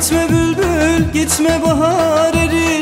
Gitme bülbül gitme bahar eriştin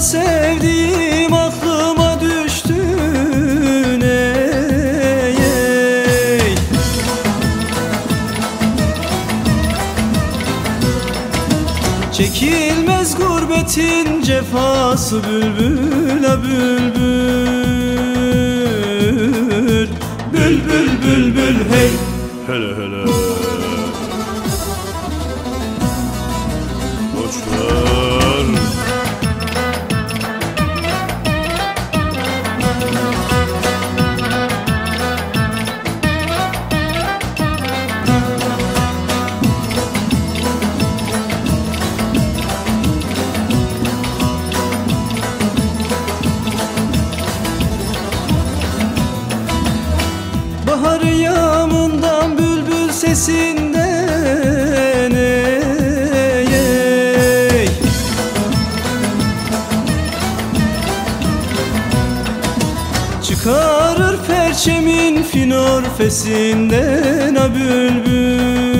Sevdiğim aklıma düştün ey, ey. Çekilmez gurbetin cefası bülbüle bülbül Bülbül bülbül hey Hele hele. Boşver. Sesinden ey. Çıkarır perçemin finorfesinden a bülbül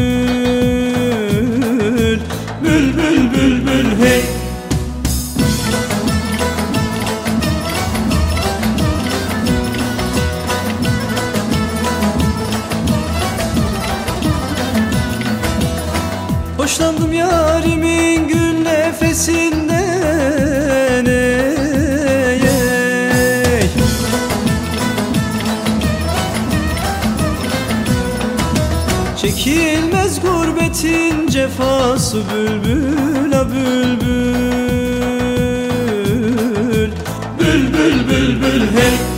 Hoşlandım yarimin gül nefesinden ey, ey. Çekilmez gurbetin cefası bülbül a bülbül Bülbül bülbül hey